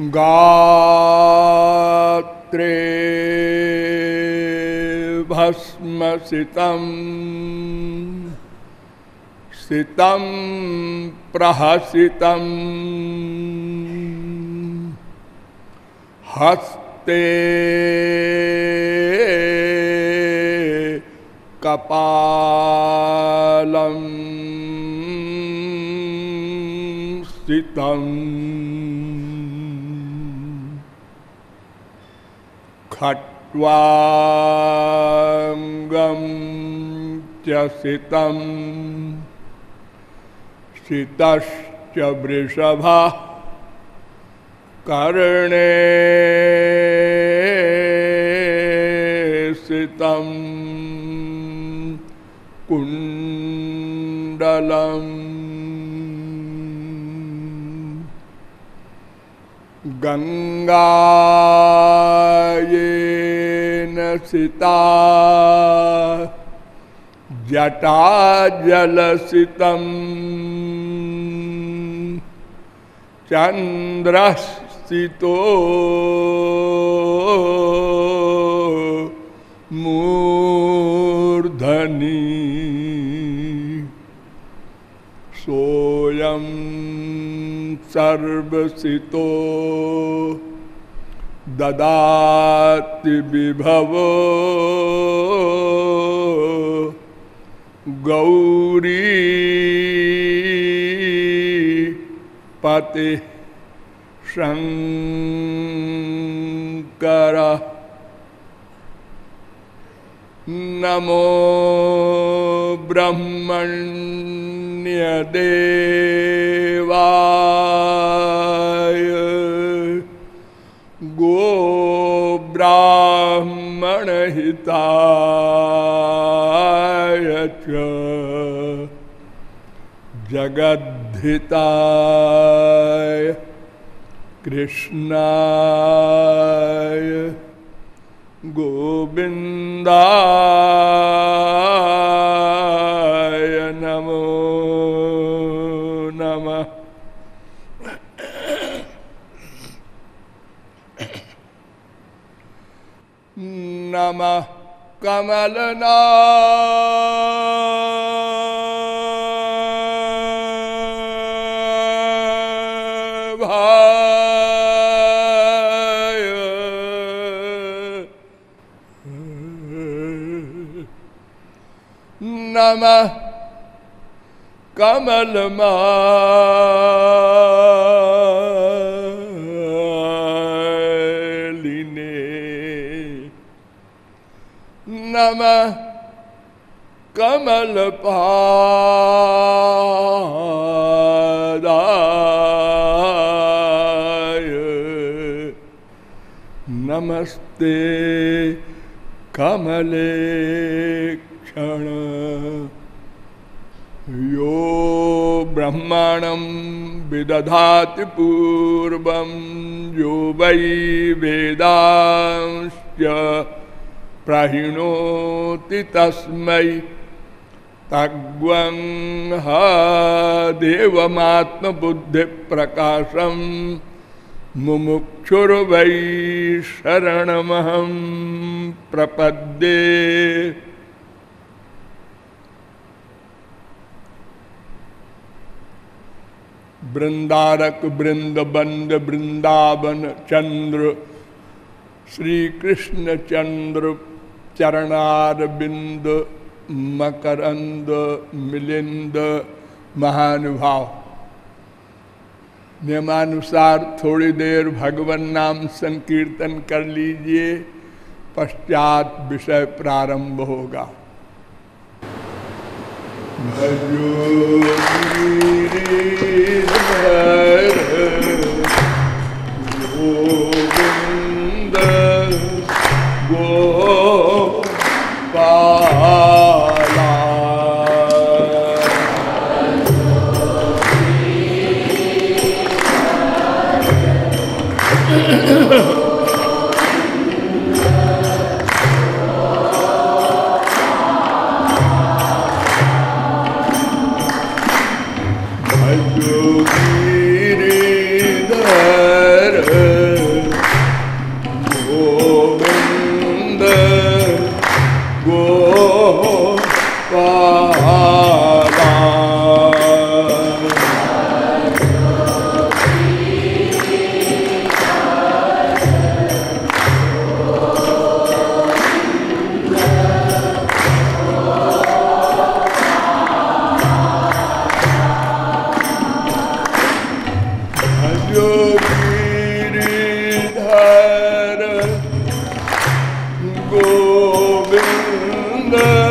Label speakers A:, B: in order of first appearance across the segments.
A: गात्रे भस्मसितं सितं प्रहसितं हस्ते कपालं स्थितम् खट्वाङ्गं च सितं सितश्च वृषभः कर्णे सितं कुण्डलम् गङ्गायेन सिता जटाजलसितम् चन्द्रस्थितो। मूर्धनि। सोऽयम् सर्वसितो ददाति विभव गौरी पति शंकर नमो ब्रह्मण्यदेवाय ब्राह्मणहिताय च जगद्धिताय कृष्णाय गोविन्दाय नमो नमः नमः कमलना नमः कमलमा नमः कमल नमस्ते कमले क्षण यो ब्रह्मणं विदधाति पूर्वं यो वै वेदांश्च। प्रहिणोति तस्मै तग्वं ह देवमात्मबुद्धिप्रकाशं मुमुक्षुर्वै शरणमहं प्रपद्ये। वृंदारक वृंद बंद वृंदावन चंद्र श्री कृष्ण चंद्र चरणार बिंद, मकरंद, मिलिंद, महानुभाव। नियमानुसार थोड़ी देर भगवान नाम संकीर्तन कर लीजिए, पश्चात विषय प्रारंभ होगा। गोविंद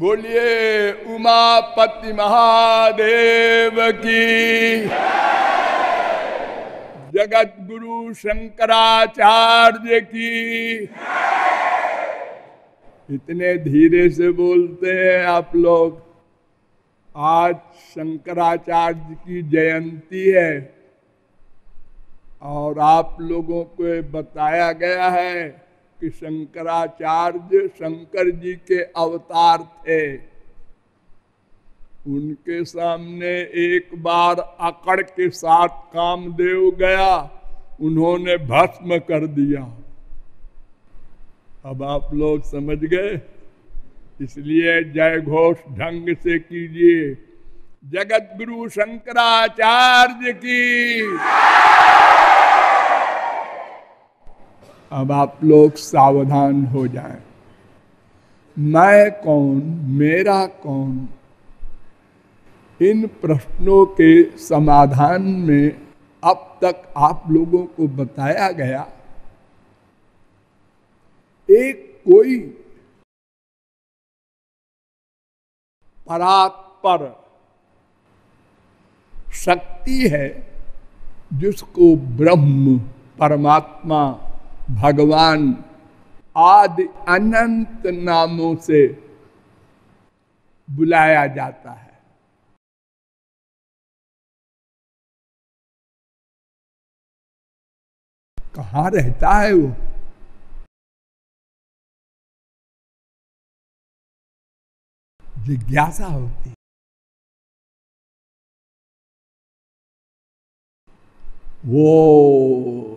A: बोलिए, उमापति महादेव की। जगत गुरु शंकराचार्य की। इतने धीरे से बोलते हैं आप लोग। आज शंकराचार्य की जयंती है। और आप लोगों को बताया गया है कि शंकराचार्य शंकर जी के अवतार थे। उनके सामने एक बार अकड़ के साथ कामदेव गया। उन्होंने भस्म कर दिया। अब आप लोग समझ गए? इसलिए जय घोष ढंग से कीजिए। जगत गुरु शंकराचार्य की अब आप लोग सावधान हो जाएँ। मैं कौन, मेरा कौन इन प्रश्नों के समाधान में अब तक आप लोगों को बताया गया, एक कोई परात्पर शक्ति है जिसको ब्रह्म, परमात्मा भगवान आदि अनंत नामों से बुलाया जाता है। कहा रहता है वो? जिज्ञासा होती वो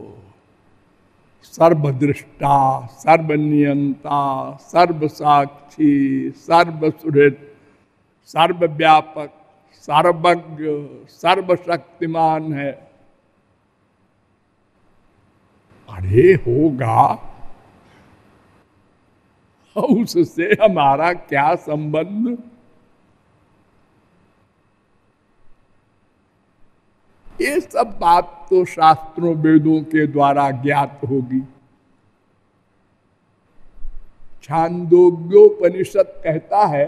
A: सर्वदृष्टा सर्वनियंता सर्वसाक्षी सर्वसुहृत सर्वव्यापक सर्वज्ञ सर्वशक्तिमान है। अरे होगा। उससे हमारा क्या संबंध? ये सब बात तो शास्त्रों वेदों के द्वारा ज्ञात होगी। छांदोग्योपनिषद कहता है,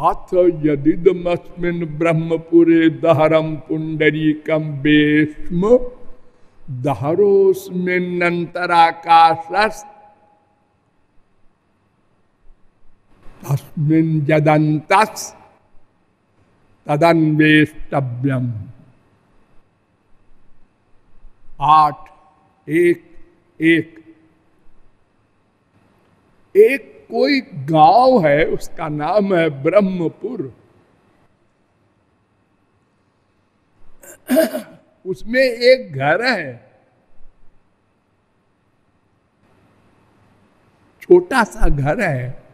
A: अथ यदिदमस्मिन ब्रह्मपुरे दहरम पुंडरीकम बेस्म दहरोस्मिन्नंतराकाशस् तस्मिन् जदन्तस् तदन्वेष्टव्यम। आठ, एक एक। एक कोई गाँव है, उसका नाम है ब्रह्मपुर। उसमें एक घर है। छोटा सा घर है।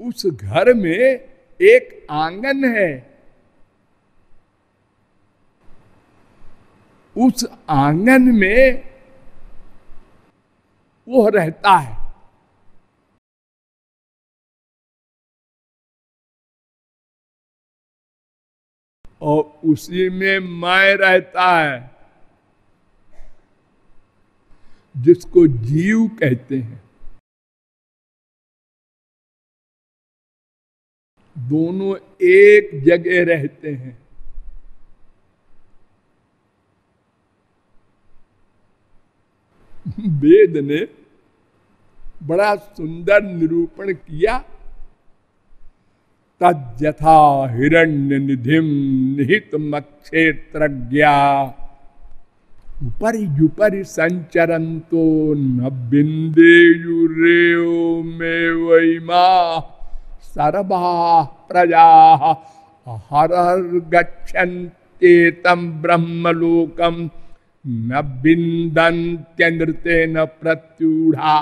A: उस घर में एक आँगन है। उस आँगन में वो रहता है। और उसी में मैं रहता है, जिसको जीव कहते हैं। दोनों एक जगह रहते हैं। वेद ने बड़ा सुंदर निरूपण किया। तथा हिरण्य निधिम निहित मक्षेत्र ऊपर यूपर संचरंतो न बिंदेयुरेव में वैमा सर्वा प्रजा। हर हर गच्छन्ते तम ब्रह्मलोकम न बिंदंत्यनृते न प्रत्युढ़ा।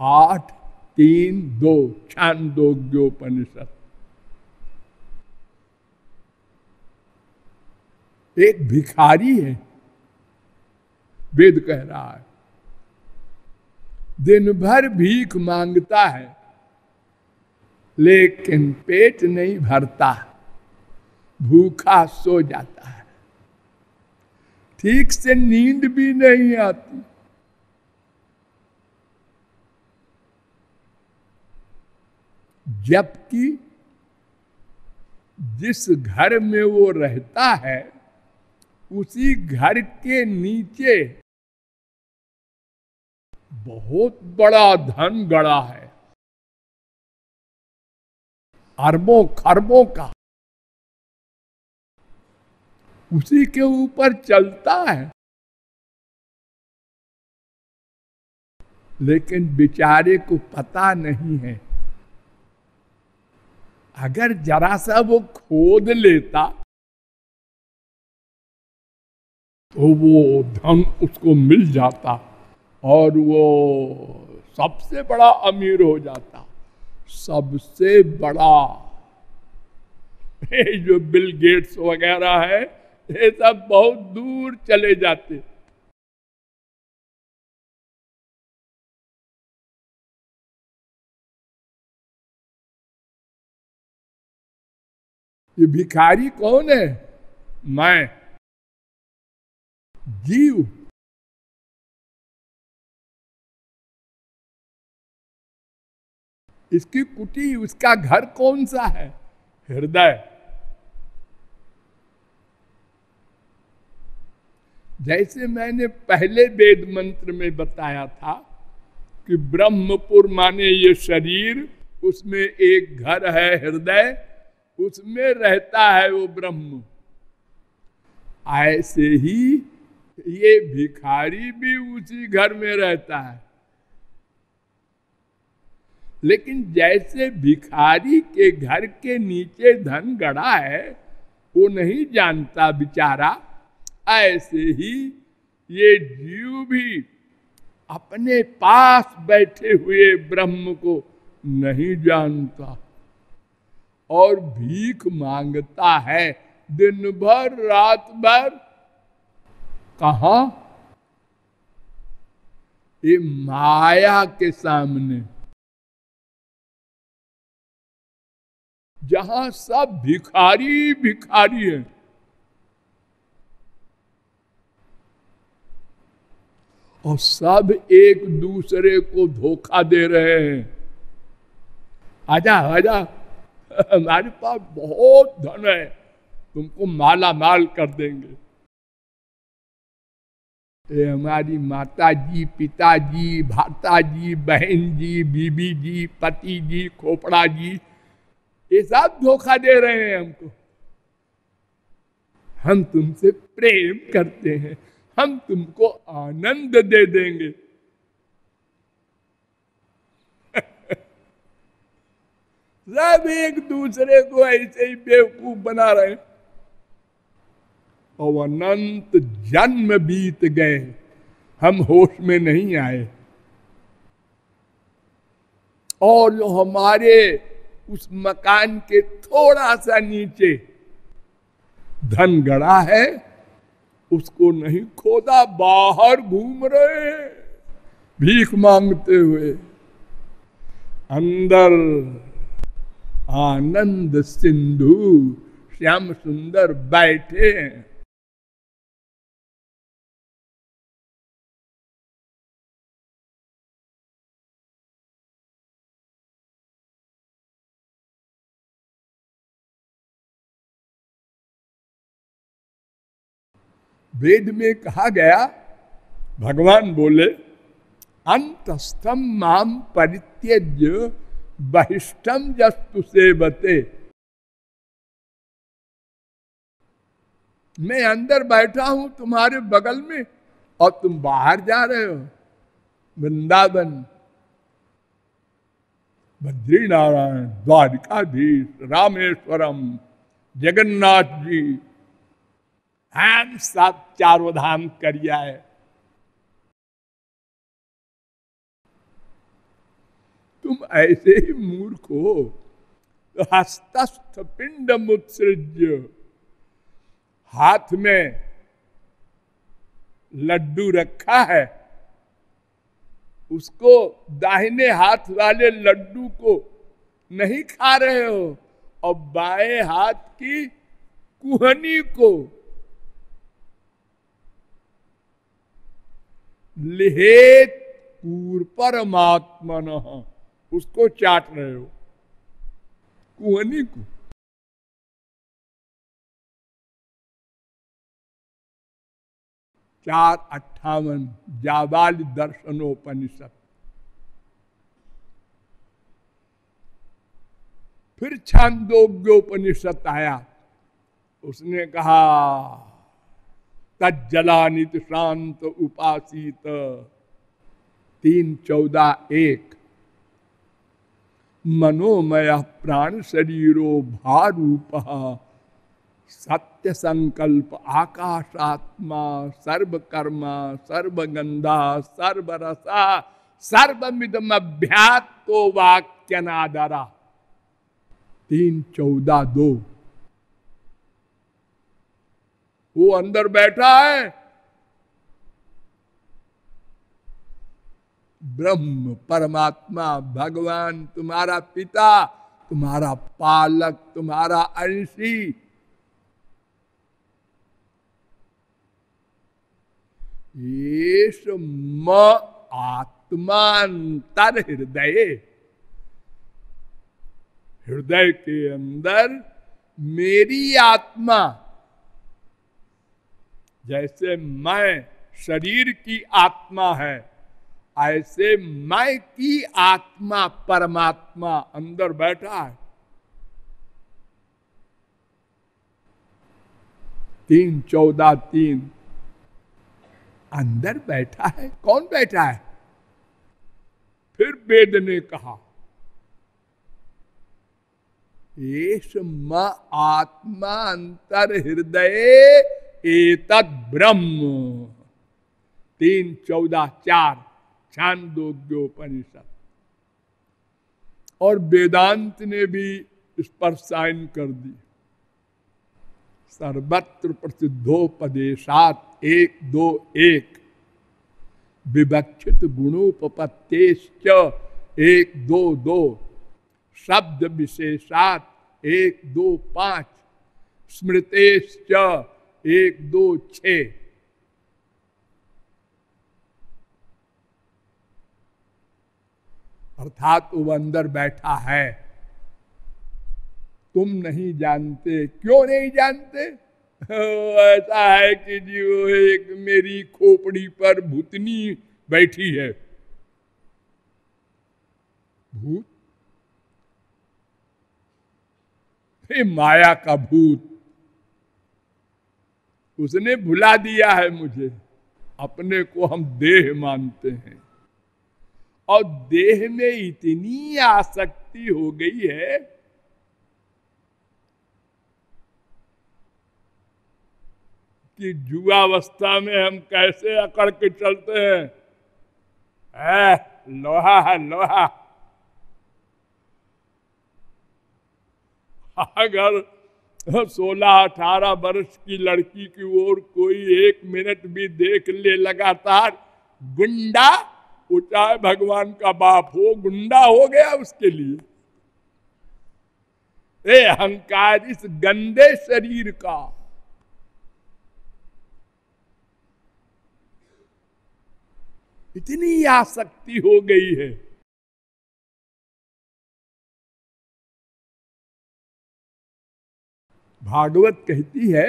A: आठ, तीन, दो छांदोग्योपनिषद एक भिखारी है। वेद कह रहा है। दिन भर भीख माँगता है। लेकिन पेट नहीं भरता, भूखा सो जाता है। ठीक से नींद भी नहीं आती। जबकि जिस घर में वो रहता है, उसी घर के नीचे बहुत बड़ा धन गड़ा है। अरबों खरबों का। उसी के ऊपर चलता है। लेकिन बेचारे को पता नहीं है। अगर जरा सा वो खोद लेता तो वो धन उसको मिल जाता और वो सबसे बड़ा अमीर हो जाता। सबसे बड़ा। ये जो बिल गेट्स वगैरह है, ये सब बहुत दूर चले जाते। ये भिखारी कौन है? मैं। जीव। इसकी कुटी उसका घर कौन सा है? हृदय। जैसे मैंने पहले वेद मंत्र में बताया था कि ब्रह्मपुर माने ये शरीर, उसमें एक घर है हृदय, उसमें रहता है वो ब्रह्म। ऐसे ही ये भिखारी भी उसी घर में रहता है। लेकिन जैसे भिखारी के घर के नीचे धन गड़ा है, वो नहीं जानता बिचारा। ऐसे ही ये जीव भी अपने पास बैठे हुए ब्रह्म को नहीं जानता और भीख माँगता है। दिन भर रात भर कहा? ये माया के सामने। जहाँ सब भिखारी भिखारी है। और सब एक दूसरे को धोखा दे रहे हैं। आजा आजा, हमारे पास बहुत धन है, तुमको माला माल कर देंगे। ये हमारी माता जी पिताजी भाता जी बहन जी, बीबी जी, पति जी, खोपड़ा जी ये सब धोखा दे रहे हैं हमको। हम तुमसे प्रेम करते हैं। हम तुमको आनंद दे देंगे। सब एक दूसरे को ऐसे ही बेवकूफ़ बना रहे और अनंत जन्म बीत गए। हम होश में नहीं आए। और जो हमारे उस मकान के थोड़ा सा नीचे धन गड़ा है, उसको नहीं खोदा, बाहर घूम रहे भीख मांगते हुए अंदर आनंद सिंधु, श्याम सुंदर बैठे हैं। वेद में कहा गया, भगवान बोले अंतस्थम माम परित्यज्य बहिष्टम जस्तु सेवते। मैं अंदर बैठा हूँ तुम्हारे बगल में और तुम बाहर जा रहे हो। वृंदावन। बद्री नारायण द्वारिकाधीश, रामेश्वरम जगन्नाथ जी हम सब चारों धाम करिया है। तुम ऐसे ही मूर्ख हो। तो हस्तस्थ पिंड मुत्सृज हाथ में लड्डू रखा है। उसको दाहिने हाथ वाले लड्डू को नहीं खा रहे हो और बाएँ हाथ की कुहनी को लिहेत कूर परमात्मन। उसको चाट रहे हो। कुहनी को चार अट्ठावन जाबाल दर्शनोपनिषद। फिर छांदोग्योपनिषद आया। उसने कहा तजलानित शांत उपासित। तीन चौदह एक। मनोमय प्राण शरीरो भारूप। सत्य संकल्प आकाशात्मा, सर्वकर्मा, सर्वगंधा, सर्वरसा सर्वमिदम अभ्यात्तो तीन चौदह दो। वो अंदर बैठा है। ब्रह्म परमात्मा, भगवान, तुम्हारा पिता, तुम्हारा पालक, तुम्हारा अंशी। ये म आत्मांतर हृदय। हृदय के अंदर मेरी आत्मा जैसे मैं शरीर की आत्मा है, ऐसे मैं की आत्मा परमात्मा अंदर बैठा है। तीन चौदह तीन। अंदर बैठा है? कौन बैठा है? फिर वेद ने कहा आत्मा अंतर हृदय एतद ब्रह्म। तीन, चौदह, चार, छांदोग्योपनिषद। और वेदांत ने भी इस पर साइन कर दी। सर्वत्र प्रसिद्धोपदेशात एक दो एक। विवक्षित गुणोपत्तेश्च एक दो दो। शब्द विशेषात एक दो पाँच। स्मृतेश्च एक, दो छ अर्थात वो अंदर बैठा है। तुम नहीं जानते, क्यों नहीं जानते? ऐसा है कि जी, वो एक मेरी खोपड़ी पर भूतनी बैठी है। भूत? माया का भूत उसने भुला दिया है मुझे। अपने को हम देह मानते हैं। और देह में इतनी आसक्ति हो गई है कि जुआवस्था में हम कैसे अकड़ के चलते हैं। है लोहा है, लोहा। अगर सोलह अठारह वर्ष की लड़की की ओर कोई एक मिनट भी देख ले लगातार। गुंडा? वो भगवान का बाप। हो, गुंडा हो गया उसके लिए। ए अहंकार इस गंदे शरीर का। इतनी आसक्ति हो गई है। भागवत कहती है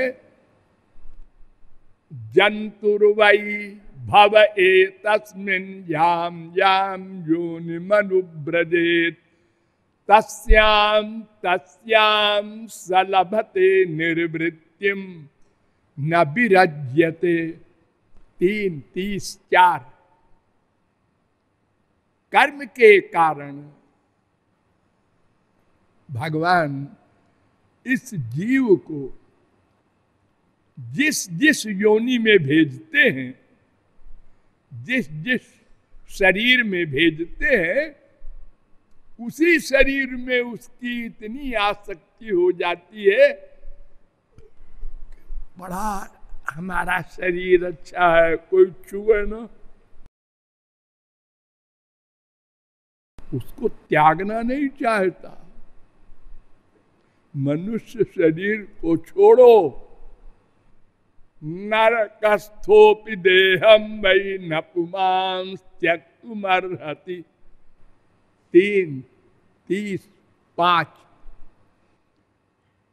A: जंतुर्वई भव ए तस्मिन याम याम योनि मनुब्रजेत तस्याम तस्याम सलभते निर्वृत्तिम न विरज्यते। तीन, तीस, चार। कर्म के कारण भगवान इस जीव को जिस जिस योनि में भेजते हैं, जिस जिस शरीर में भेजते हैं, उसी शरीर में उसकी इतनी आसक्ति हो जाती है, बड़ा हमारा शरीर अच्छा है, कोई छुए ना। उसको त्यागना नहीं चाहता। मनुष्य शरीर को छोड़ो। नरकस्थोपि देहम मई नपुमांस त्यक्तुमर्हति तीन, तीस, पाँच।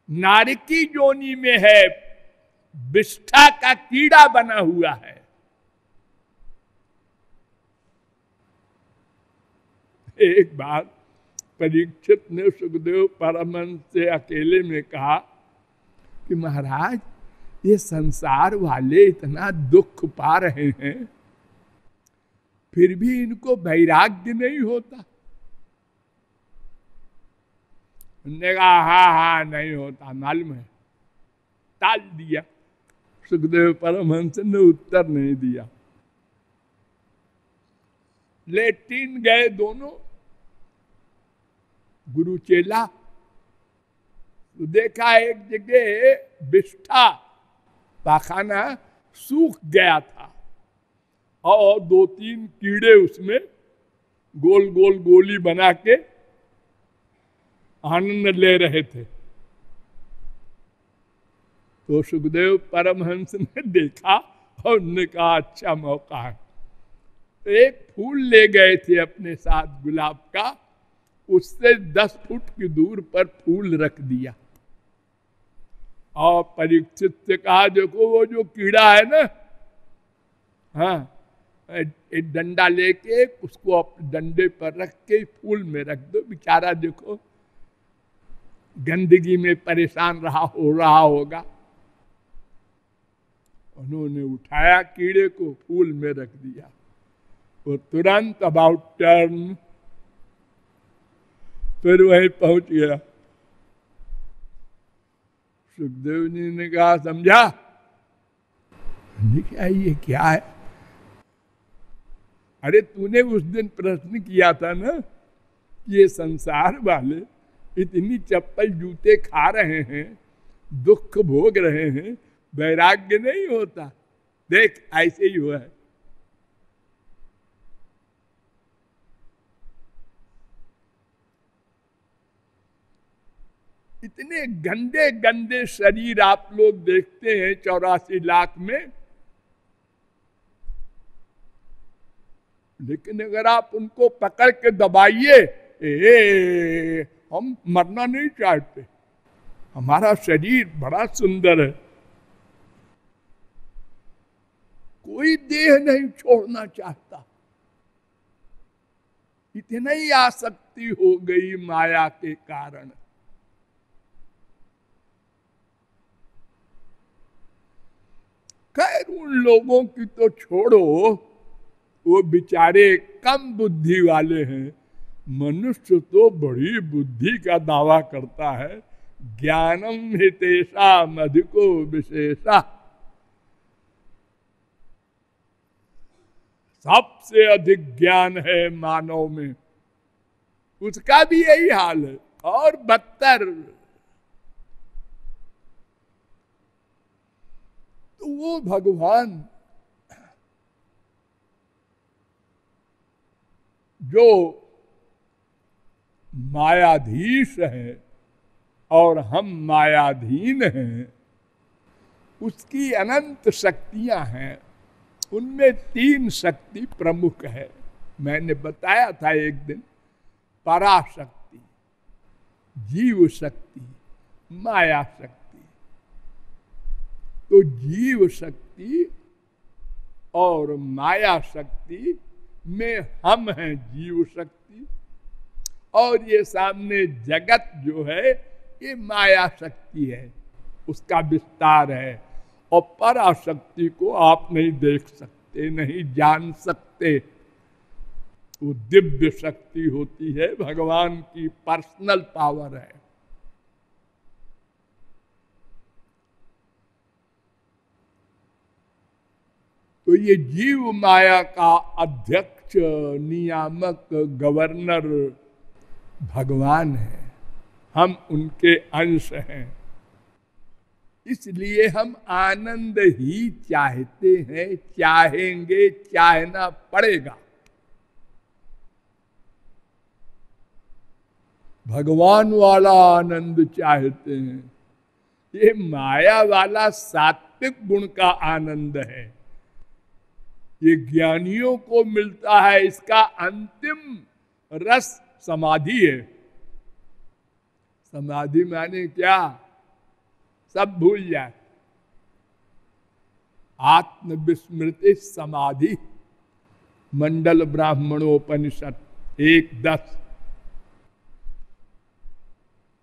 A: नारकी जोनी में है, विष्ठा का कीड़ा बना हुआ है। एक बार परीक्षित ने सुखदेव परमन से अकेले में कहा कि महाराज, ये संसार वाले इतना दुख पा रहे हैं, फिर भी इनको वैराग्य नहीं होता। उन्होंने कहा, हा हा, नहीं होता, मालूम है। टाल दिया। सुखदेव परमहंस ने उत्तर नहीं दिया। लेटिन गए दोनों गुरु चेला तो देखा एक जगह बिष्ठा, पाखाना सूख गया था और दो तीन कीड़े उसमें गोल गोल गोली बना के आनंद ले रहे थे। तो सुखदेव परमहंस ने देखा और उन्होंने कहा अच्छा मौका है। तो एक फूल ले गए थे अपने साथ गुलाब का उससे दस फुट की दूर पर फूल रख दिया। और परीक्षित से कहा देखो वो जो कीड़ा है ना हाँ एक डंडा लेके उसको डंडे पर रख के फूल में रख दो। बेचारा देखो, गंदगी में परेशान रहा, हो रहा होगा। उन्होंने उठाया कीड़े को, फूल में रख दिया। वो तुरंत अबाउट टर्न फिर वही पहुँच गया। सुखदेव जी ने कहा, समझा? क्या ये क्या है? अरे, तूने उस दिन प्रश्न किया था ना कि ये संसार वाले इतनी चप्पल जूते खा रहे हैं, दुख भोग रहे हैं, वैराग्य नहीं होता। देख, ऐसे ही हुआ है। इतने गंदे गंदे शरीर आप लोग देखते हैं चौरासी लाख में। लेकिन अगर आप उनको पकड़ के दबाइए हम मरना नहीं चाहते। हमारा शरीर बड़ा सुंदर है। कोई देह नहीं छोड़ना चाहता। इतना ही आसक्ति हो गई माया के कारण। खैर उन लोगों की तो छोड़ो। वो बेचारे कम बुद्धि वाले हैं। मनुष्य तो बड़ी बुद्धि का दावा करता है। ज्ञानम हितेशा मधिको विशेषा। सबसे अधिक ज्ञान है मानव में। उसका भी यही हाल है। और बदतर। तो वो भगवान जो मायाधीश है और हम मायाधीन हैं, उसकी अनंत शक्तियाँ हैं। उनमें तीन शक्ति प्रमुख है। मैंने बताया था एक दिन, पराशक्ति जीव शक्ति माया शक्ति तो जीव शक्ति और माया शक्ति में हम हैं जीव शक्ति। और ये सामने जगत जो है, ये माया शक्ति है। उसका विस्तार है। और पराशक्ति को आप नहीं देख सकते, नहीं जान सकते। वो दिव्य शक्ति होती है, भगवान की पर्सनल पावर है। तो ये जीव माया का अध्यक्ष, नियामक गवर्नर भगवान है। हम उनके अंश हैं। इसलिए हम आनंद ही चाहते हैं, चाहेंगे, चाहना पड़ेगा। भगवान वाला आनंद चाहते हैं। ये माया वाला सात्विक गुण का आनंद है। ये ज्ञानियों को मिलता है, इसका अंतिम रस समाधि है। समाधि माने क्या? सब भूल जाए। आत्मविस्मृति समाधि। मंडल ब्राह्मणोपनिषद, एक दस।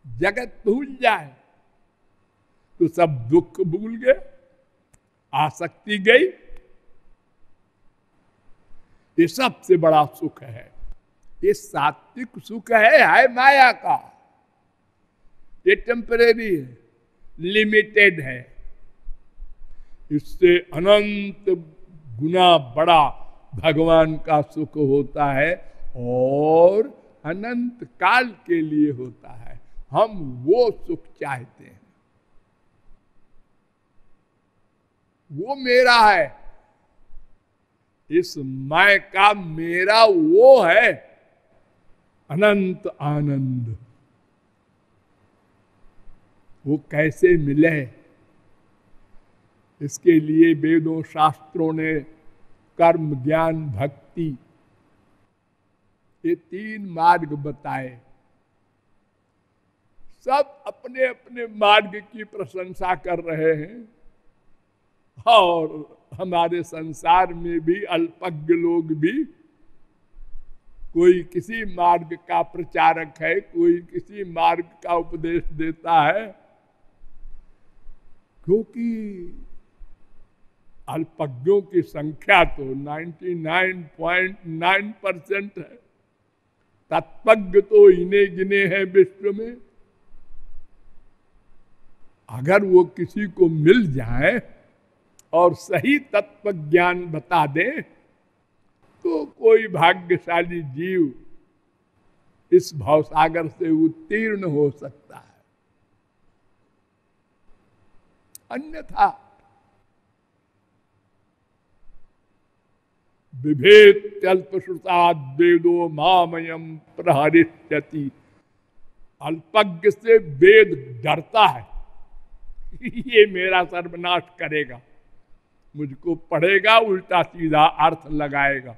A: जगत भूल जाए तो सब दुख भूल गए, आसक्ति गई ये सबसे बड़ा सुख है। ये सात्विक सुख है, है माया का। ये टेम्परेरी है लिमिटेड है। इससे अनंत गुना बड़ा भगवान का सुख होता है और अनंत काल के लिए होता है। हम वो सुख चाहते हैं। वो मेरा है इस मैं का मेरा वो है अनंत आनंद। वो कैसे मिले? इसके लिए वेदों शास्त्रों ने कर्म, ज्ञान, भक्ति ये तीन मार्ग बताए। सब अपने अपने मार्ग की प्रशंसा कर रहे हैं। और हमारे संसार में भी अल्पज्ञ लोग भी कोई किसी मार्ग का प्रचारक है, कोई किसी मार्ग का उपदेश देता है, क्योंकि अल्पज्ञों की संख्या तो 99.9 परसेंट है। तत्पज्ञ तो इन्हें गिने हैं विश्व में। अगर वो किसी को मिल जाए और सही तत्व ज्ञान बता दे तो कोई भाग्यशाली जीव इस भावसागर से उत्तीर्ण हो सकता है। अन्यथा अल्प वेदो मामयम प्रहरिष्यति। अल्पज्ञ से वेद डरता है, ये मेरा सर्वनाश करेगा। मुझको पढ़ेगा, उल्टा सीधा अर्थ लगाएगा।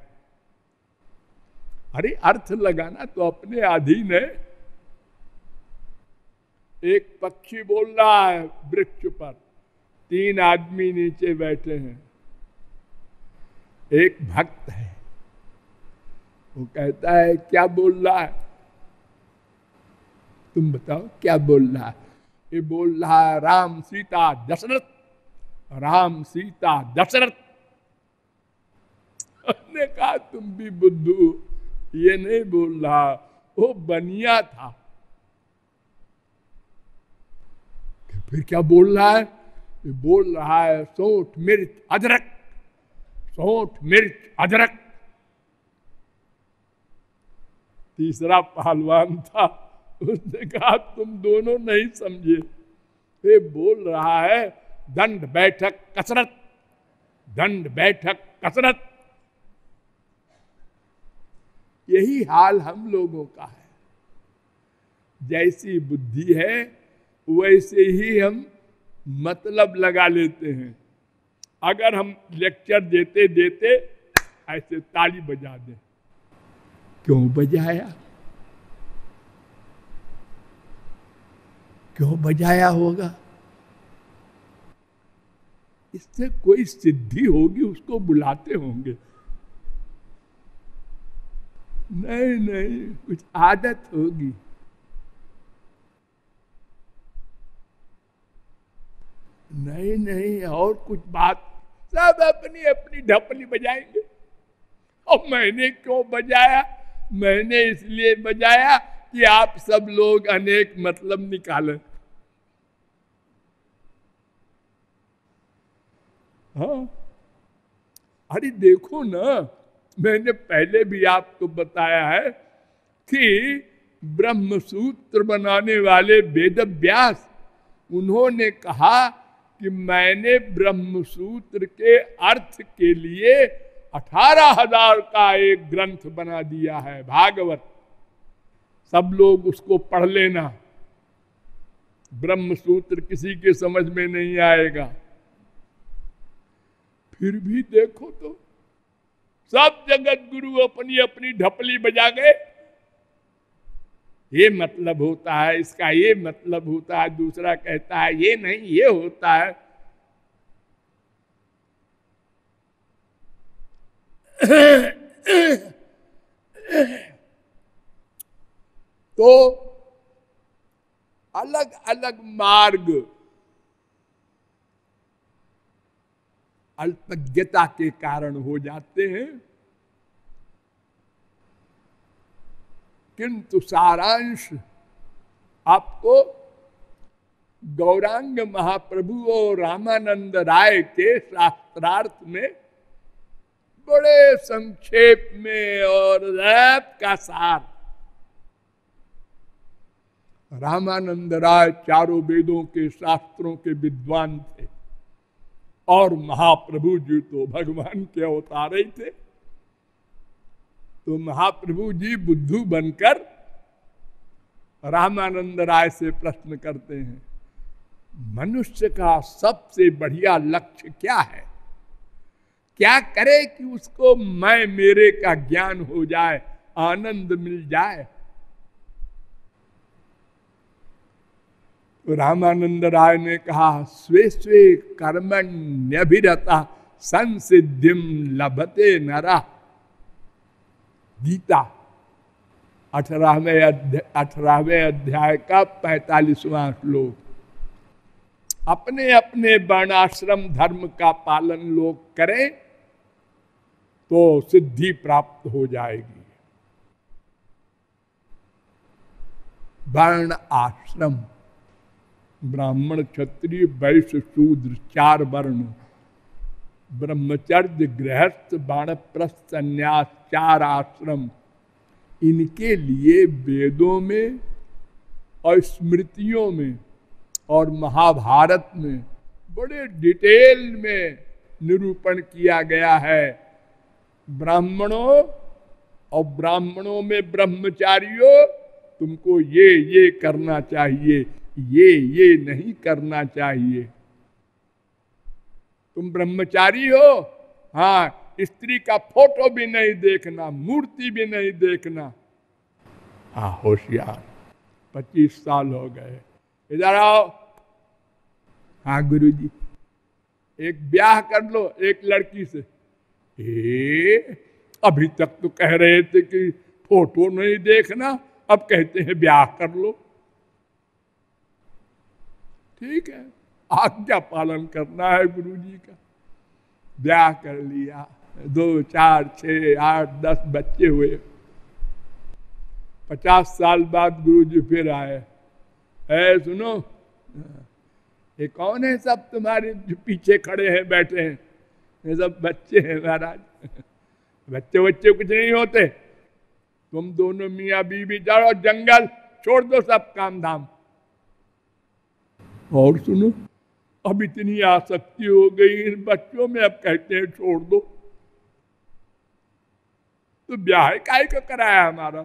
A: अरे, अर्थ लगाना तो अपने अधीन है। एक पक्षी बोल रहा है वृक्ष पर। तीन आदमी नीचे बैठे हैं। एक भक्त है। वो कहता है, क्या बोल रहा है? तुम बताओ, क्या बोल रहा है? ये बोल रहा है, राम सीता दशरथ राम सीता दशरथ। ने कहा, तुम भी बुद्धू, ये नहीं बोल रहा, वो बनिया था। फिर क्या बोल रहा है? बोल रहा है, सोठ मिर्च अदरक, सोठ मिर्च अदरक। तीसरा पहलवान था, उसने कहा, तुम दोनों नहीं समझे। ये बोल रहा है दंड बैठक कसरत, दंड बैठक कसरत। यही हाल हम लोगों का है। जैसी बुद्धि है, वैसे ही हम मतलब लगा लेते हैं। अगर हम लेक्चर देते देते, ऐसे ताली बजा दे। क्यों बजाया? क्यों बजाया होगा? इससे कोई सिद्धि होगी, उसको बुलाते होंगे। नहीं नहीं, कुछ आदत होगी। नहीं नहीं, और कुछ बात। सब अपनी अपनी ढपली बजाएँगे। और मैंने क्यों बजाया? मैंने इसलिए बजाया कि आप सब लोग अनेक मतलब निकालें। हाँ। अरे देखो ना, मैंने पहले भी आपको बताया है कि ब्रह्म सूत्र बनाने वाले वेद व्यास उन्होंने कहा कि मैंने ब्रह्म सूत्र के अर्थ के लिए अठारह हज़ार का एक ग्रंथ बना दिया है, भागवत। सब लोग उसको पढ़ लेना। ब्रह्म सूत्र किसी के समझ में नहीं आएगा। फिर भी देखो तो सब जगत गुरु अपनी अपनी ढपली बजा गए। ये मतलब होता है, इसका ये मतलब होता है, दूसरा कहता है, ये नहीं, ये होता है। तो अलग अलग मार्ग अल्पज्ञता के कारण हो जाते हैं। किंतु सारांश आपको गौरांग महाप्रभु और रामानंद राय के शास्त्रार्थ में बड़े संक्षेप में और रैप का सार। रामानंद राय चारों वेदों के शास्त्रों के विद्वान थे। और महाप्रभु जी तो भगवान के अवतार ही थे। तो महाप्रभु जी बुद्धू बनकर रामानंद राय से प्रश्न करते हैं, मनुष्य का सबसे बढ़िया लक्ष्य क्या है? क्या करे कि उसको मैं, मेरे का ज्ञान हो जाए, आनंद मिल जाए तो रामानंद राय ने कहा, स्वे स्वे कर्मण्यभिरता संसिधिम लभते नरा। गीता अठारहवें अठारहवें अध्याय का पैतालीसवां श्लोक। अपने अपने वर्णाश्रम धर्म का पालन लोग करें तो सिद्धि प्राप्त हो जाएगी। वर्ण आश्रम ब्राह्मण क्षत्रिय वैश्य शूद्र चार वर्ण। ब्रह्मचर्य गृहस्थ बाणप्रस्थ संन्यास चार आश्रम। इनके लिए वेदों में और स्मृतियों में और महाभारत में बड़े डिटेल में निरूपण किया गया है। ब्राह्मणों और ब्राह्मणों में ब्रह्मचारियों, तुमको ये ये करना चाहिए। ये ये नहीं करना चाहिए। तुम ब्रह्मचारी हो। हाँ स्त्री का फ़ोटो भी नहीं देखना मूर्ति भी नहीं देखना। हाँ होशियार। पच्चीस साल हो गए। इधर आओ। हाँ गुरु जी एक ब्याह कर लो एक लड़की से। ए, अभी तक तो कह रहे थे कि फ़ोटो नहीं देखना अब कहते हैं ब्याह कर लो। ठीक है, आज्ञा पालन करना है गुरु जी का। ब्याह कर लिया, दो, चार छ आठ, दस बच्चे हुए। पचास साल बाद गुरु जी फिर आए। है सुनो, ये कौन है सब तुम्हारे जो पीछे खड़े हैं, बैठे हैं? ये सब बच्चे हैं महाराज। बच्चे बच्चे कुछ नहीं होते। तुम दोनों मियाँ बीबी जाओ, जंगल छोड़ दो सब काम धाम। और सुनो, अब इतनी आसक्ति हो गई इन बच्चों में, अब कहते हैं, छोड़ दो। तो ब्याह काय का कराया हमारा।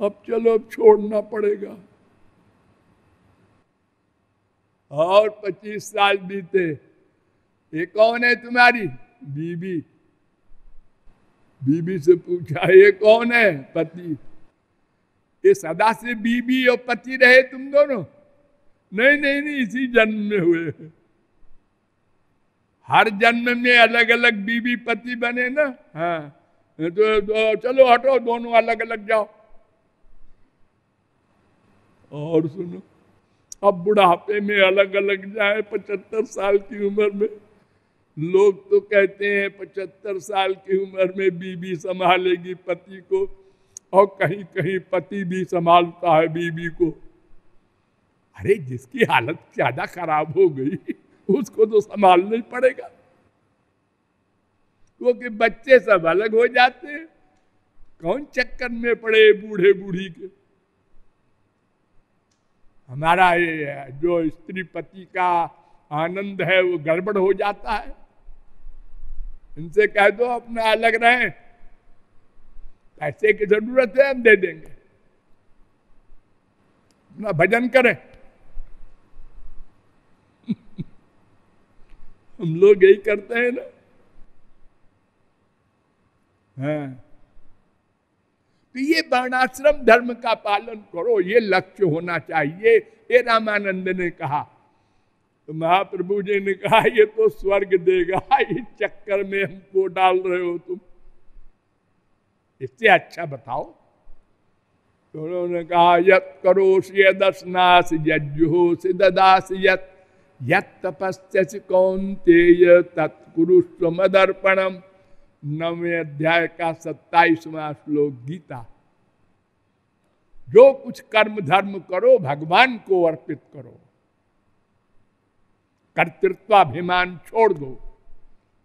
A: अब चलो, अब छोड़ना पड़ेगा। और पच्चीस साल बीते। ये कौन है तुम्हारी? बीबी। बीबी से पूछा, ये कौन है पति? ये सदा से बीबी और पति रहे तुम दोनों। नहीं नहीं नहीं इसी जन्म में हुए हर जन्म में अलग अलग बीबी पति बने ना। हाँ तो, तो चलो हटो दोनों अलग अलग जाओ। और सुनो अब बुढ़ापे में अलग अलग जाए पचहत्तर साल की उम्र में। लोग तो कहते हैं पचहत्तर साल की उम्र में बीबी संभालेगी पति को। और कहीं कहीं पति भी संभालता है बीबी को। अरे, जिसकी हालत ज़्यादा खराब हो गई, उसको तो संभालना ही पड़ेगा। क्योंकि बच्चे सब अलग हो जाते हैं। कौन चक्कर में पड़े बूढ़े बूढ़ी के? हमारा ये, जो स्त्री पति का आनंद है, वो गड़बड़ हो जाता है। इनसे कह दो, अपना अलग रहे। पैसे की ज़रूरत है, हम दे देंगे। अपना भजन करें। हम लोग यही करते हैं ना। हाँ। तो ये वर्णाश्रम धर्म का पालन करो, ये लक्ष्य होना चाहिए। ये रामानंद ने कहा। तो महाप्रभु जी ने कहा, ये तो स्वर्ग देगा, इस चक्कर में हमको डाल रहे हो तुम। इससे अच्छा बताओ। तो उन्होंने कहा, यत करो यदस्नास यज्जुहोस ददास यत यत कौनते तत्कुरुस्व मदर्पणम नवे अध्याय का सत्ताईसवा श्लोक गीता। जो कुछ कर्म धर्म करो, भगवान को अर्पित करो। कर्तृत्वाभिमान छोड़ दो।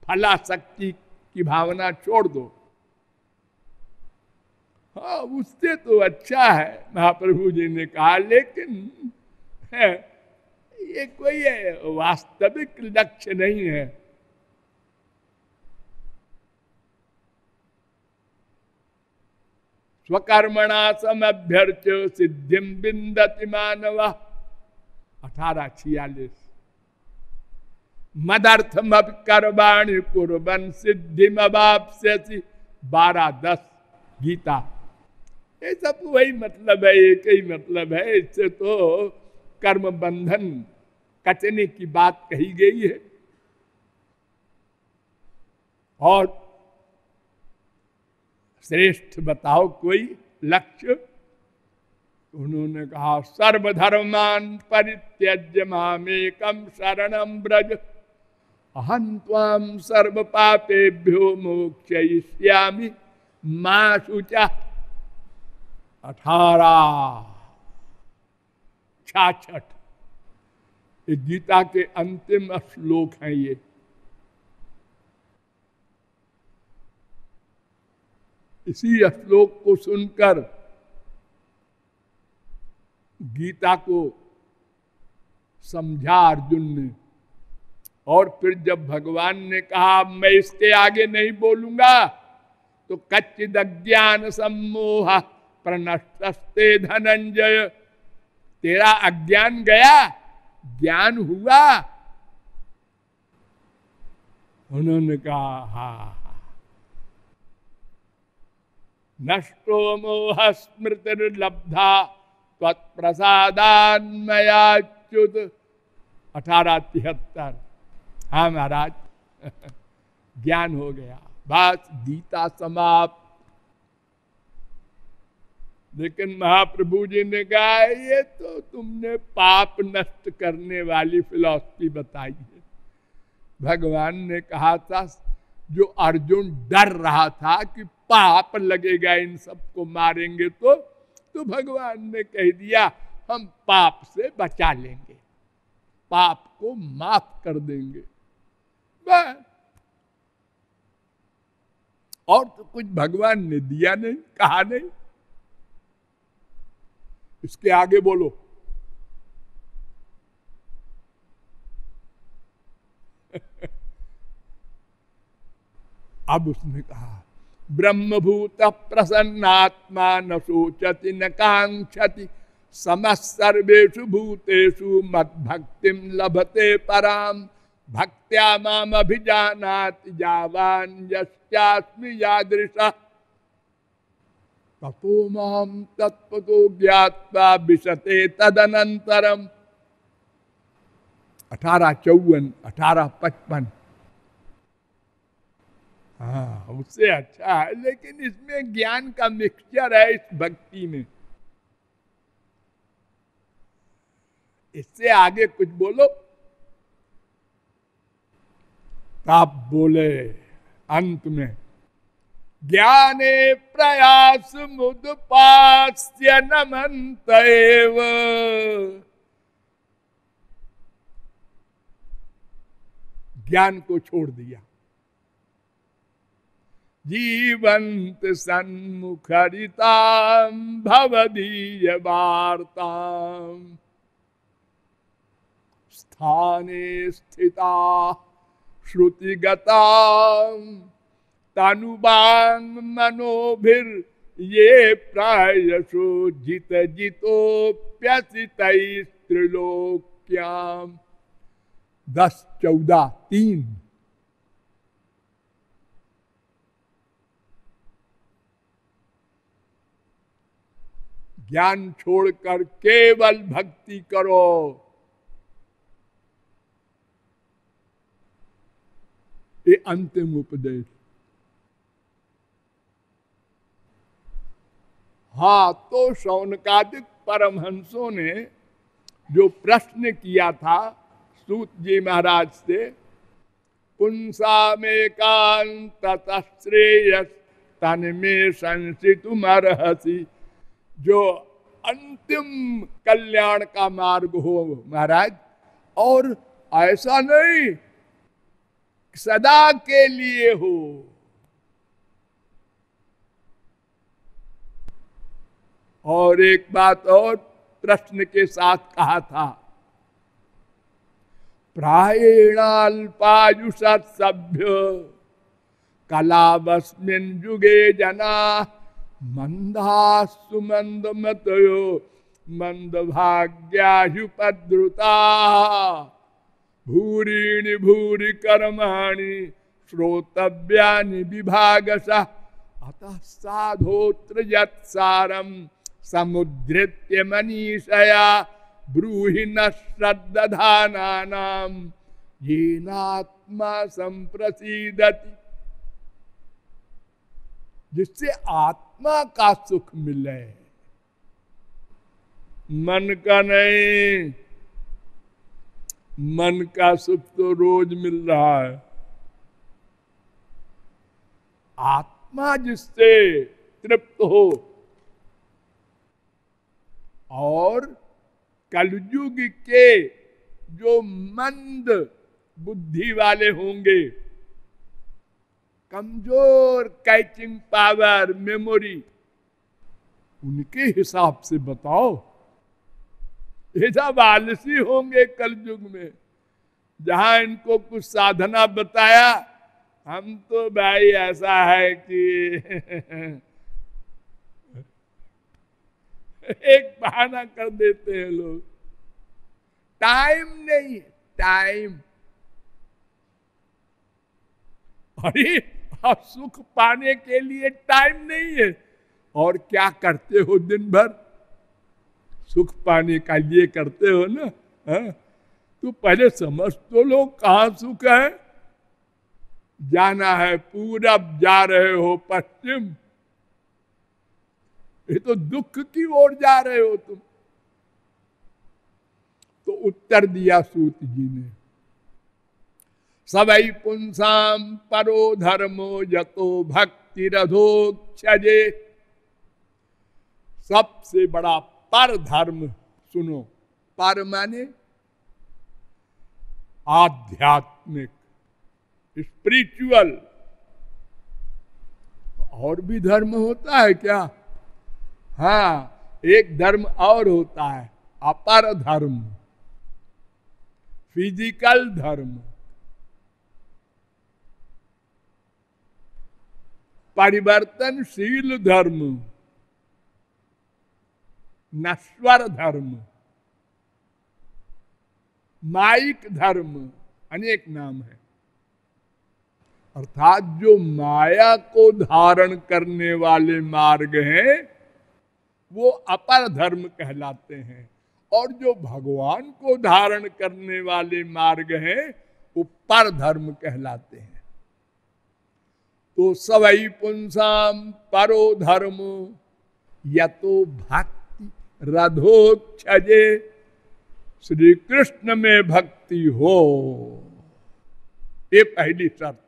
A: फलाशक्ति की भावना छोड़ दो। हाँ उससे तो अच्छा है, महाप्रभु जी ने कहा, लेकिन, है, ये कोई वास्तविक लक्ष्य नहीं है। स्वकर्मणा समभ्यर्च सिद्धिम बिंदति मानव। अठारह छियालीस। मदर्थम कर्वाणी कुरबन अवापस्यसि बारह दस। गीता। ये सब वही मतलब है, एक ही मतलब है। इससे तो कर्म बंधन कटने की बात कही गई है। और श्रेष्ठ बताओ कोई लक्ष्य? उन्होंने कहा, सर्वधर्मान परित्यज्य मामेकम शरणम ब्रज अहम ताम सर्व पापेभ्यो मोक्ष माँ शुचा अठारह छाछठ गीता के अंतिम श्लोक हैं ये। इसी श्लोक को सुनकर गीता को समझा अर्जुन ने। और फिर जब भगवान ने कहा, मैं इसके आगे नहीं बोलूँगा तो कच्चिद ज्ञान सम्मोह प्रनष्टे धनंजय। तेरा अज्ञान गया, ज्ञान हुआ। उन्होंने कहा, हा नष्टो मोह स्मृतिर्लब्धा तत्प्रसादान्मयाच्युत अठारह तिहत्तर। हाँ महाराज, ज्ञान हो गया। बस गीता समाप्त। लेकिन महाप्रभु जी ने कहा, ये तो तुमने पाप नष्ट करने वाली फिलॉसफी बताई है। भगवान ने कहा था, जो अर्जुन डर रहा था कि पाप लगेगा, इन सबको मारेंगे तो तो भगवान ने कह दिया, हम पाप से बचा लेंगे, पाप को माफ़ कर देंगे। बस। और तो कुछ भगवान ने दिया नहीं, कहा नहीं। इसके आगे बोलो। अब उसने कहा, ब्रह्मभूत प्रसन्नात्मा न सोचति न कांक्षति समस्सर्वेशु भूतेषु भक्ति लभते पराम भक्त्या माम अभिजानाति जावान यस्यास्मि यादृश। ततो माम तत्पतो ज्ञात्वा विशते तदनंतरम अठारह चौवन अठारह पचपन हाँ उससे अच्छा है, लेकिन इसमें ज्ञान का मिक्सचर है इस भक्ति में। इससे आगे कुछ बोलो। आप बोले, अंत में। ज्ञाने प्रयास मुदपास्य नमंत ज्ञान को छोड़ दिया। जीवंत सन्मुखरिता भवदीय वार्ता स्थाने स्थिता श्रुतिगता तनुबांग मनोभिर, ये प्रायशो जित जितोप्यसित त्रिलोक्याम दस चौदह तीन। ज्ञान छोड़कर केवल भक्ति करो। ये अंतिम उपदेश। हाँ तो शौनकादिक परमहंसों ने जो प्रश्न किया था सूत जी महाराज से, पुंसा में कांत श्रेय तन में संसितुमर्हसी जो अंतिम कल्याण का मार्ग हो महाराज, और ऐसा नहीं, सदा के लिए हो। और एक बात और प्रश्न के साथ कहा था। प्राएणाल्पायुष सभ्य, कलावस्मिन युगे जना मंद मतयो मंद भाग्याहुपद्रुता भूरीणि भूरि कर्माणि, श्रोतव्यानि विभागश, अतः साधोत्र यत्सारम समुद्रित्य मनीषया ब्रूहि न ये नात्मा संप्रसीदति जिससे आत्मा का सुख मिले। मन का नहीं, मन का सुख तो रोज मिल रहा है। आत्मा जिससे तृप्त हो और कलयुग के जो मंद बुद्धि वाले होंगे। कमज़ोर कैचिंग पावर मेमोरी उनके हिसाब से बताओ। ये आलसी होंगे कल युग में। जहाँ इनको कुछ साधना बताया, हम तो भाई ऐसा है कि एक बहाना कर देते हैं लोग। टाइम नहीं टाइम अरे आप सुख पाने के लिए टाइम नहीं है। और क्या करते हो दिन भर? सुख पाने का लिए करते हो ना हाँ? तो पहले समझ तो लो कहा सुख है। जाना है पूरब, जा रहे हो पश्चिम। ये तो दुख की ओर जा रहे हो तुम। तो उत्तर दिया सूत जी ने सबई पुंसाम परो धर्मो यतो भक्ति रधोक्षजे सबसे बड़ा पर धर्म सुनो, पर माने आध्यात्मिक स्पिरिचुअल और भी धर्म होता है क्या? हाँ एक धर्म और होता है, अपर धर्म फ़िज़िकल धर्म। परिवर्तनशील धर्म, नश्वर धर्म, माइक धर्म, अनेक नाम है। अर्थात जो माया को धारण करने वाले मार्ग हैं वो अपर धर्म कहलाते हैं। और जो भगवान को धारण करने वाले मार्ग हैं, वो पर धर्म कहलाते हैं। तो सवई पुंसाम परो धर्म या तो भक्ति रधोक्षजे श्री कृष्ण में भक्ति हो। ये पहली शर्त।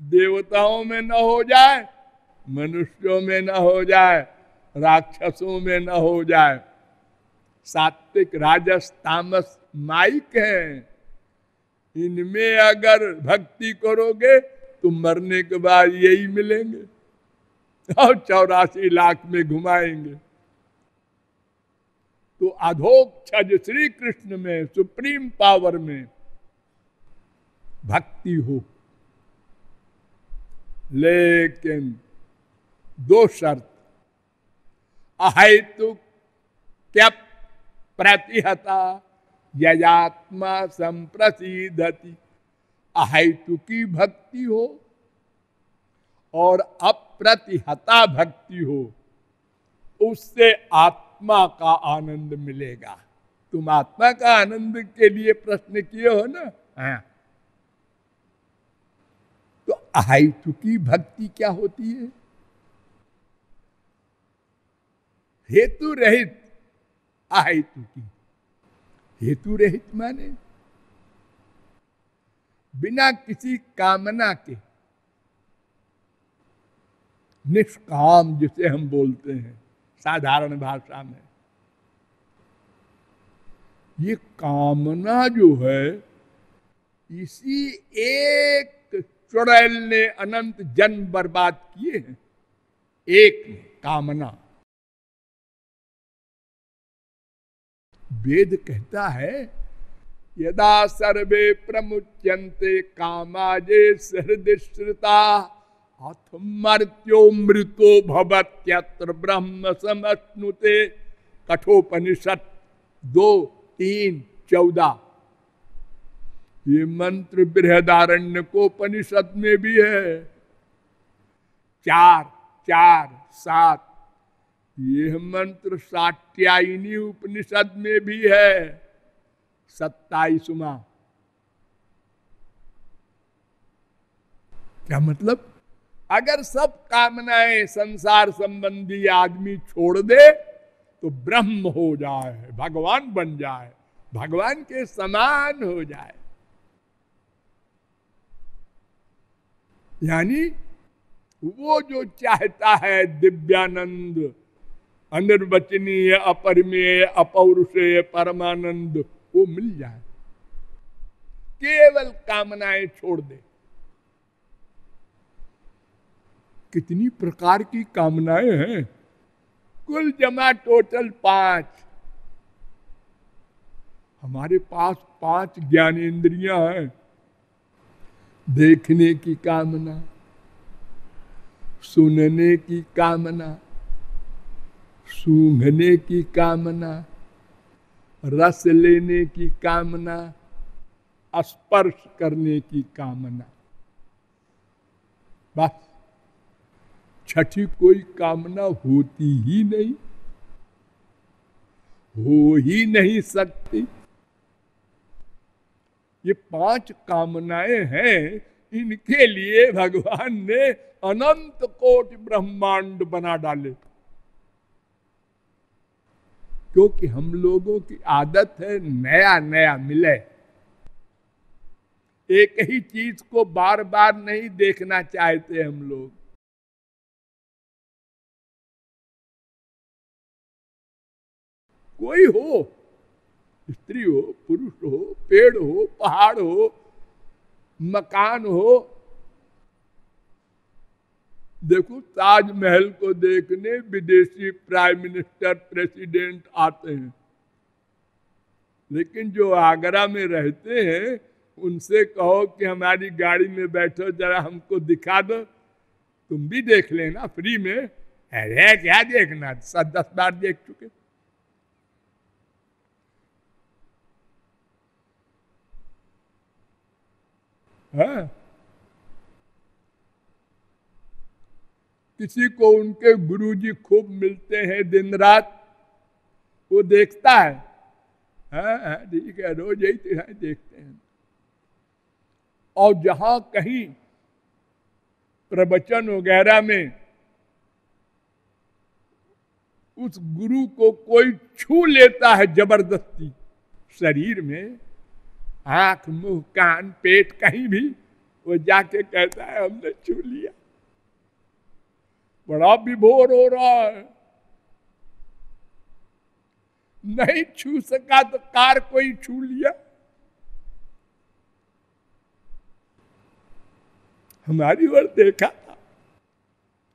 A: देवताओं में न हो जाए मनुष्यों में न हो जाए, राक्षसों में न हो जाए। सात्विक राजस तामस माइक है। इनमें अगर भक्ति करोगे तो मरने के बाद यही मिलेंगे। और चौरासी लाख में घुमाएँगे। तो अधोक्षज श्री कृष्ण में, सुप्रीम पावर में भक्ति हो। लेकिन दो शर्त। अहेतु क्या प्रतिहता यजात्मा संप्रसिद्धति अहेतु की भक्ति हो और अप्रतिहता भक्ति हो उससे आत्मा का आनंद मिलेगा। तुम आत्मा का आनंद के लिए प्रश्न किए हो ना? हाँ। तो अहितु की भक्ति क्या होती है? हेतु रहित अहितु की। हेतु रहित माने? बिना किसी कामना के। निष्काम जिसे हम बोलते हैं, साधारण भाषा में। ये कामना जो है, इसी एक चुड़ैल ने अनंत जन्म बर्बाद किए हैं। एक कामना। वेद कहता है, यदा सर्वे प्रमुच्यंते कामाजे हृदय श्रुता अथ मर्त्यो मृतो भवत्यत्र ब्रह्म समश्नुते। कठोपनिषद दो, तीन चौदह ये मंत्र बृहदारण्य को उपनिषद में भी है। चार चार, सात ये मंत्र सात्यायनी उपनिषद में भी है। सत्ताईसवा। क्या मतलब? अगर सब कामनाएँ संसार संबंधी आदमी छोड़ दे तो ब्रह्म हो जाए, भगवान बन जाए, भगवान के समान हो जाए। यानी वो जो चाहता है दिव्यानंद अनिर्वचनीय, अपरिमेय, अपौरुषेय, परमानंद वो मिल जाए। केवल कामनाएँ छोड़ दे। कितनी प्रकार की कामनाएँ हैं। कुल जमा टोटल पाँच। हमारे पास पाँच ज्ञानेन्द्रियाँ हैं। देखने की कामना, सुनने की कामना सूंघने की कामना, रस लेने की कामना, स्पर्श करने की कामना। बस, छठी कोई कामना होती ही नहीं, हो ही नहीं सकती। ये पाँच कामनाएँ हैं, इनके लिए भगवान ने अनंत कोट ब्रह्मांड बना डाले। क्योंकि हम लोगों की आदत है नया नया मिले। एक ही चीज़ को बार बार नहीं देखना चाहते हम लोग। कोई हो, स्त्री हो, पुरुष हो, पेड़ हो, पहाड़ हो, मकान हो देखो, ताजमहल को देखने विदेशी प्राइम मिनिस्टर प्रेसिडेंट आते हैं। लेकिन जो आगरा में रहते हैं, उनसे कहो कि हमारी गाड़ी में बैठो, जरा हमको दिखा दो। तुम भी देख लेना फ्री में। अरे, क्या देखना? सब दस बार देख चुके। हाँ। किसी को उनके गुरुजी खूब मिलते हैं दिन रात। वो देखता है। हाँ, हाँ ठीक है रोज यही देखते हैं। और जहाँ कहीं प्रवचन वगैरह में उस गुरु को कोई छू लेता है ज़बरदस्ती शरीर में आँख मुँह कान पेट कहीं भी वो जाके कहता है हमने छू लिया। बड़ा विभोर हो रहा है। नहीं छू सका तो कार कोई छू लिया। हमारी ओर देखा था।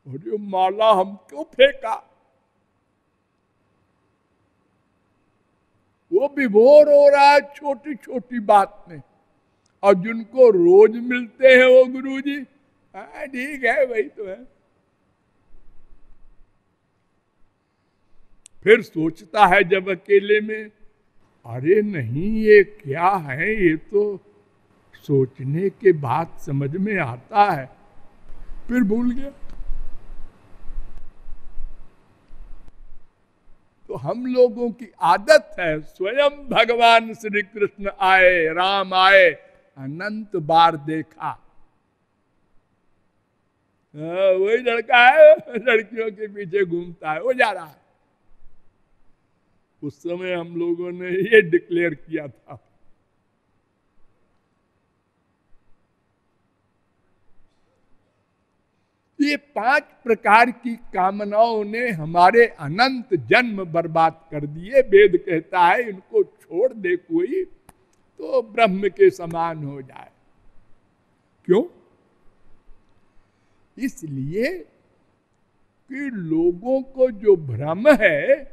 A: जो माला हम क्यों फेंका? वो विभोर हो रहा है छोटी छोटी बात में। और जिनको रोज मिलते हैं वो गुरु जी हाँ, ठीक है वही तो है। फिर सोचता है जब अकेले में अरे नहीं ये क्या है? ये तो सोचने के बाद समझ में आता है। फिर भूल गया। तो हम लोगों की आदत है स्वयं भगवान श्री कृष्ण आए राम आए अनंत बार देखा। हाँ, वही लड़का है लड़कियों के पीछे घूमता है वो जा रहा है। उस समय हम लोगों ने ये डिक्लेयर किया था। ये पाँच प्रकार की कामनाओं ने हमारे अनंत जन्म बर्बाद कर दिए। वेद कहता है, इनको छोड़ दे कोई तो ब्रह्म के समान हो जाए। क्यों? इसलिए कि लोगों को जो भ्रम है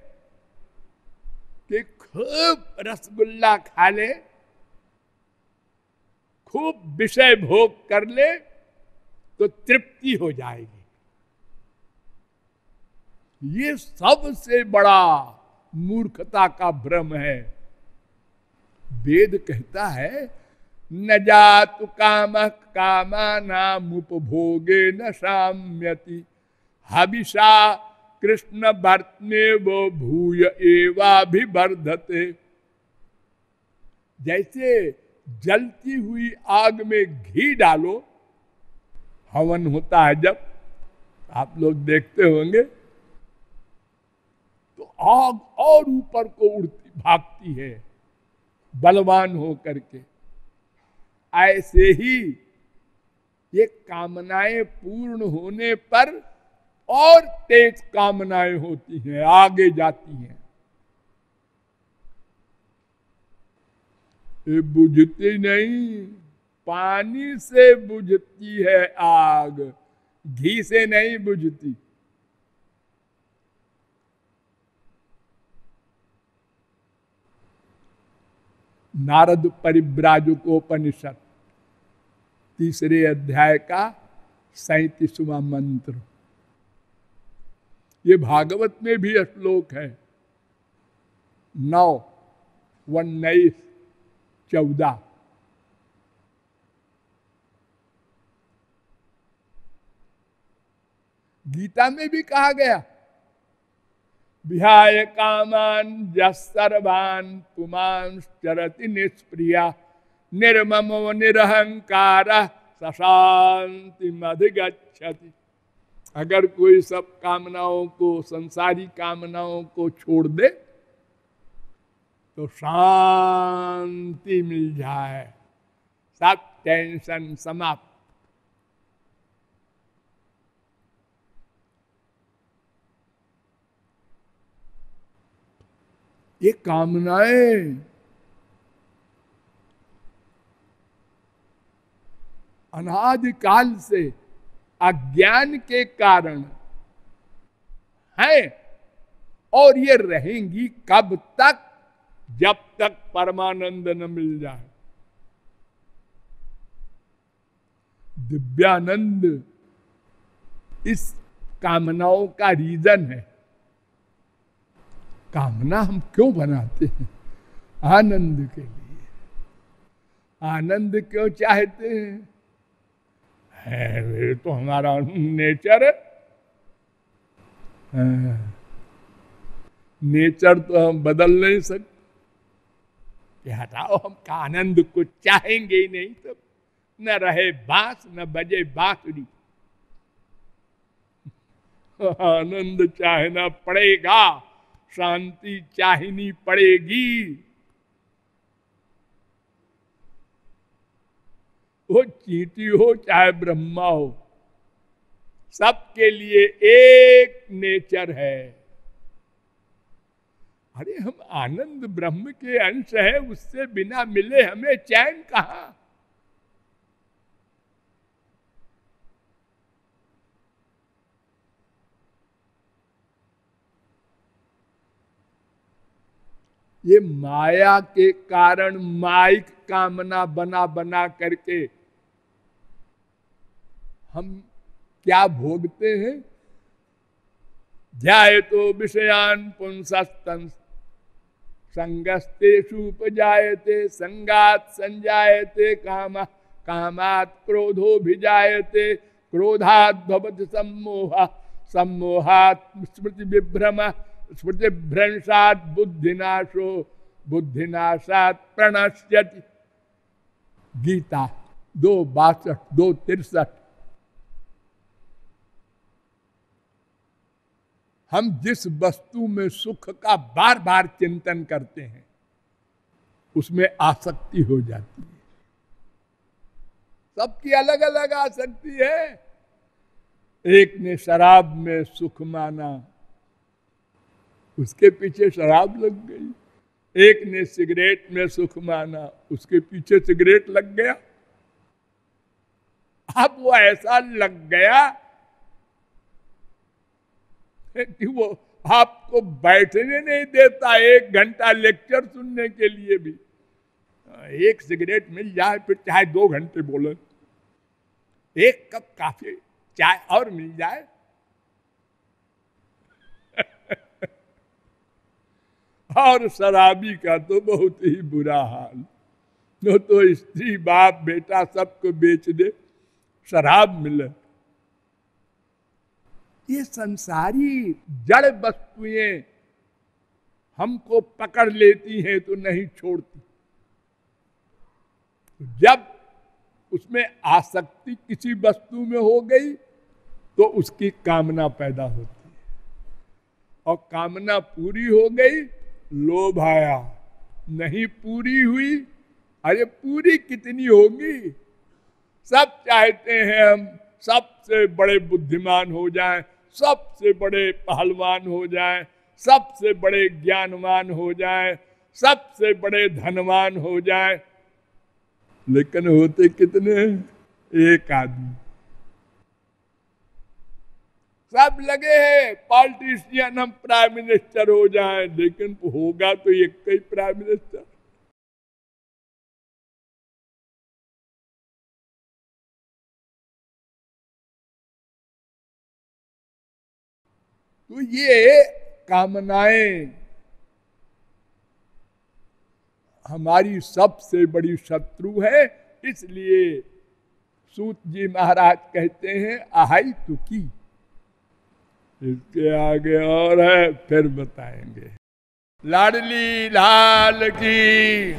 A: कि खूब रसगुल्ला खा ले, खूब विषय भोग कर ले तो तृप्ति हो जाएगी। ये सबसे बड़ा मूर्खता का भ्रम है। वेद कहता है, न जातु काम कामा नाम उपभोगे न साम्यति। हविषा कृष्ण वर्तने वो भूय एवाभिवर्धते। जैसे जलती हुई आग में घी डालो, हवन होता है जब, आप लोग देखते होंगे तो आग और ऊपर को उड़ती, भागती है, बलवान हो करके ऐसे ही ये कामनाएँ पूर्ण होने पर और तेज कामनाएँ होती हैं, आगे जाती हैं। ये बुझती नहीं, पानी से बुझती है आग, घी से नहीं बुझती। नारद परिव्राजकोपनिषद, तीसरे अध्याय का सैतीसवा मंत्र। ये भागवत में भी श्लोक है। नौ उन्नीस चौदह। गीता में भी कहा गया विहाय कामान जर्वान पुमान चरति निष्प्रिया, निर्मम निरहंकार सशांति अधिगछति अगर कोई सब कामनाओं को, संसारी कामनाओं को छोड़ दे तो शांति मिल जाए। सब टेंशन समाप्त। ये कामनाएँ अनादिकाल से अज्ञान के कारण है और ये रहेंगी कब तक? जब तक परमानंद न मिल जाए। दिव्यानंद, इस कामनाओं का रीजन है। कामना हम क्यों बनाते हैं? आनंद के लिए। आनंद क्यों चाहते हैं? है तो हमारा नेचर है। हाँ। नेचर तो हम बदल नहीं सकते। हटाओ, हम का आनंद को चाहेंगे ही नहीं तो न रहे बाँस, न बजे बांसुरी। आनंद चाहना पड़ेगा, शांति चाहनी पड़ेगी। वो चीटी हो, चाहे ब्रह्मा हो, सबके लिए एक नेचर है। अरे, हम आनंद ब्रह्म के अंश है, उससे बिना मिले हमें चैन कहा? ये माया के कारण माइक कामना बना बना करके हम क्या भोगते हैं? ध्याय तो विषयान पुंसस्तन संगस्तेषु संगात संजायते, काम कामात क्रोधो भिजायते क्रोधात सम्मोह, सम्मोहात स्मृति विभ्रम स्मृति भ्रंशात बुद्धिनाशो, बुद्धिनाशात प्रणश्यति। गीता दो बासठ, दो तिरसठ। हम जिस वस्तु में सुख का बार बार चिंतन करते हैं, उसमें आसक्ति हो जाती है। सबकी अलग अलग आसक्ति है। एक ने शराब में सुख माना, उसके पीछे शराब लग गई। एक ने सिगरेट में सुख माना, उसके पीछे सिगरेट लग गया। अब वो ऐसा लग गया कि वो आपको बैठने नहीं देता एक घंटा लेक्चर सुनने के लिए भी। एक सिगरेट मिल जाए, फिर चाहे दो घंटे बोले। एक कप काफ़ी चाय और मिल जाए। और शराबी का तो बहुत ही बुरा हाल। जो तो स्त्री बाप बेटा सबको बेच दे, शराब मिले। ये संसारी जड़ वस्तुएँ हमको पकड़ लेती हैं तो नहीं छोड़ती। जब उसमें आसक्ति किसी वस्तु में हो गई तो उसकी कामना पैदा होती है। और कामना पूरी हो गई, लोभ आया। नहीं पूरी हुई, अरे पूरी कितनी होगी? सब चाहते हैं हम सबसे बड़े बुद्धिमान हो जाएँ सबसे बड़े पहलवान हो जाए, सबसे बड़े ज्ञानवान हो जाए, सबसे बड़े धनवान हो जाए। लेकिन होते कितने? एक आदमी। सब लगे हैं, पॉलिटिशियन, हम प्राइम मिनिस्टर हो जाए, लेकिन होगा तो एक ही प्राइम मिनिस्टर। तो ये कामनाएँ हमारी सबसे बड़ी शत्रु है, इसलिए सूत जी महाराज कहते हैं, आहाई तुकी। इसके आगे और है, फिर बताएँगे। लाडली लाल की